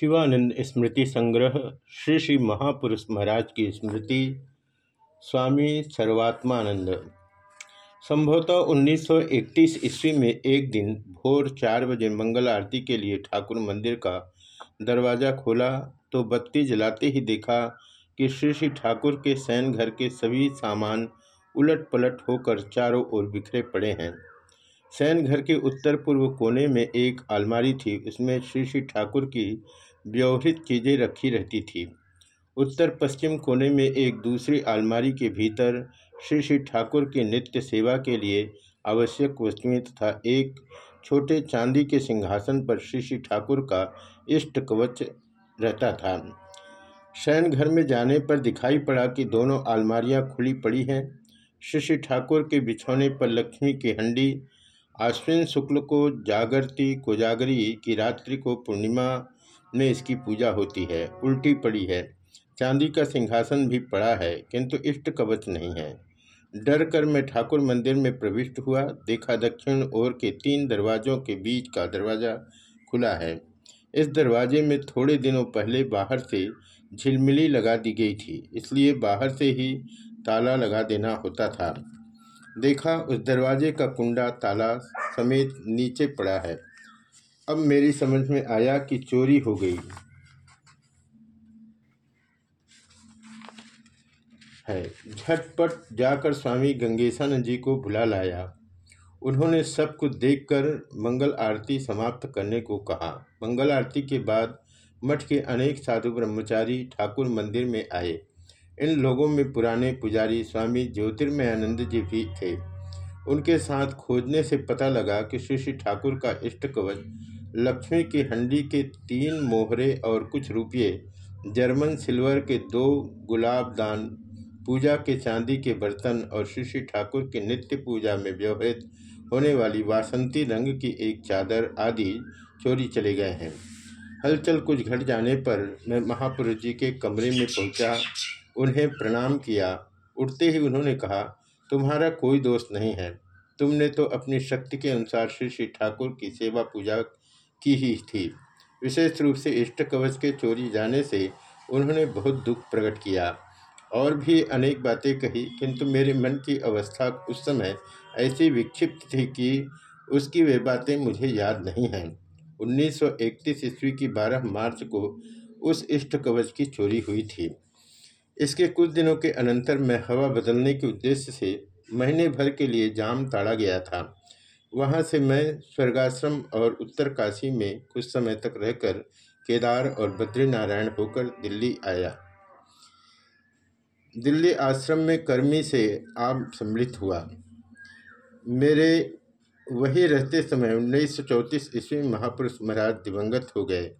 शिवानंद स्मृति संग्रह, श्री श्री महापुरुष महाराज की स्मृति, स्वामी सर्वात्मानंद। संभवतः 1931 ईस्वी में एक दिन भोर चार बजे मंगल आरती के लिए ठाकुर मंदिर का दरवाज़ा खोला तो बत्ती जलाते ही देखा कि श्री श्री ठाकुर के सैन घर के सभी सामान उलट पलट होकर चारों ओर बिखरे पड़े हैं। सैन घर के उत्तर पूर्व कोने में एक अलमारी थी, उसमें श्री श्री ठाकुर की व्यवहित चीज़ें रखी रहती थी। उत्तर पश्चिम कोने में एक दूसरी अलमारी के भीतर श्री श्री ठाकुर की नित्य सेवा के लिए आवश्यक वस्तुएँ तथा एक छोटे चांदी के सिंहासन पर श्री श्री ठाकुर का इष्ट कवच रहता था। शयन घर में जाने पर दिखाई पड़ा कि दोनों अलमारियाँ खुली पड़ी हैं। श्री श्री ठाकुर के बिछौने पर लक्ष्मी की हंडी आश्विन शुक्ल को जागरती कोजागरी की रात्रि को पूर्णिमा में इसकी पूजा होती है, उल्टी पड़ी है। चांदी का सिंहासन भी पड़ा है, किंतु इष्ट कवच नहीं है। डर कर मैं ठाकुर मंदिर में प्रविष्ट हुआ, देखा दक्षिण ओर के तीन दरवाजों के बीच का दरवाज़ा खुला है। इस दरवाजे में थोड़े दिनों पहले बाहर से झिलमिली लगा दी गई थी, इसलिए बाहर से ही ताला लगा देना होता था। देखा, उस दरवाजे का कुंडा ताला समेत नीचे पड़ा है। अब मेरी समझ में आया कि चोरी हो गई है। झटपट जाकर स्वामी गंगेशानंद जी को बुला लाया। उन्होंने सब कुछ देखकर मंगल आरती समाप्त करने को कहा। मंगल आरती के बाद मठ के अनेक साधु ब्रह्मचारी ठाकुर मंदिर में आए। इन लोगों में पुराने पुजारी स्वामी ज्योतिर्मयानंद जी भी थे। उनके साथ खोजने से पता लगा कि श्री ठाकुर का इष्ट कवच, लक्ष्मी की हंडी के तीन मोहरे और कुछ रुपये, जर्मन सिल्वर के दो गुलाब दान, पूजा के चांदी के बर्तन और श्री ठाकुर के नित्य पूजा में व्यवहित होने वाली वासंती रंग की एक चादर आदि चोरी चले गए हैं। हलचल कुछ घट जाने पर मैं महापुरुष जी के कमरे में पहुँचा, उन्हें प्रणाम किया। उठते ही उन्होंने कहा तुम्हारा कोई दोष नहीं है। तुमने तो अपनी शक्ति के अनुसार श्री श्री ठाकुर की सेवा पूजा की ही थी। विशेष रूप से इष्ट कवच के चोरी जाने से उन्होंने बहुत दुख प्रकट किया। और भी अनेक बातें कही, किंतु मेरे मन की अवस्था उस समय ऐसी विक्षिप्त थी कि उसकी वे बातें मुझे याद नहीं हैं। 1931 ईस्वी की 12 मार्च को उस इष्ट कवच की चोरी हुई थी। इसके कुछ दिनों के अनंतर मैं हवा बदलने के उद्देश्य से महीने भर के लिए जाम ताड़ा गया था। वहाँ से मैं स्वर्गाश्रम और उत्तर काशी में कुछ समय तक रहकर केदार और बद्रीनारायण होकर दिल्ली आया। दिल्ली आश्रम में कर्मी से आप सम्मिलित हुआ। मेरे वही रहते समय उन्नीस सौ चौंतीस ईस्वी महापुरुष महाराज दिवंगत हो गए।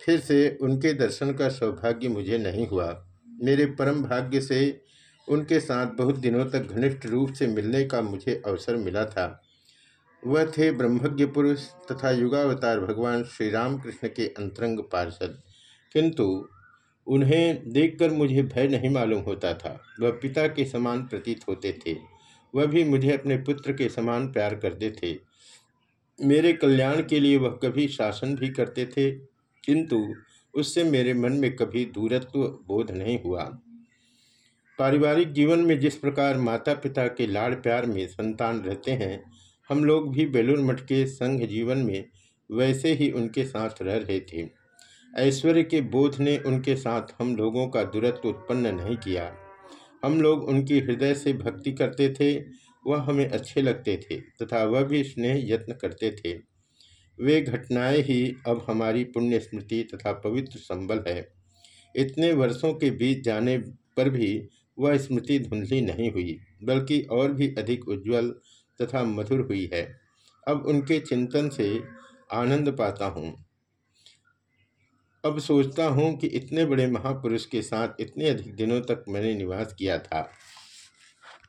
फिर से उनके दर्शन का सौभाग्य मुझे नहीं हुआ। मेरे परम भाग्य से उनके साथ बहुत दिनों तक घनिष्ठ रूप से मिलने का मुझे अवसर मिला था। वह थे ब्रह्मज्ञ पुरुष तथा युगावतार भगवान श्री रामकृष्ण के अंतरंग पार्षद। किंतु उन्हें देखकर मुझे भय नहीं मालूम होता था। वह पिता के समान प्रतीत होते थे। वह भी मुझे अपने पुत्र के समान प्यार करते थे। मेरे कल्याण के लिए वह कभी शासन भी करते थे। किंतु उससे मेरे मन में कभी दूरत्व बोध नहीं हुआ। पारिवारिक जीवन में जिस प्रकार माता पिता के लाड़ प्यार में संतान रहते हैं, हम लोग भी बेलूर मठ के संघ जीवन में वैसे ही उनके साथ रह रहे थे। ऐश्वर्य के बोध ने उनके साथ हम लोगों का दूरत्व उत्पन्न नहीं किया। हम लोग उनकी हृदय से भक्ति करते थे, वह हमें अच्छे लगते थे तथा वह भी स्नेह यत्न करते थे। वे घटनाएँ ही अब हमारी पुण्य स्मृति तथा पवित्र संबल है। इतने वर्षों के बीत जाने पर भी वह स्मृति धुंधली नहीं हुई, बल्कि और भी अधिक उज्जवल तथा मधुर हुई है। अब उनके चिंतन से आनंद पाता हूँ। अब सोचता हूँ कि इतने बड़े महापुरुष के साथ इतने अधिक दिनों तक मैंने निवास किया था।